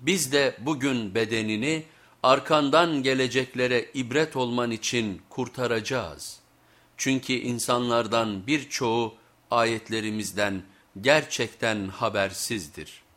Biz de bugün bedenini arkandan geleceklere ibret olman için kurtaracağız. Çünkü insanlardan birçoğu ayetlerimizden gerçekten habersizdir.''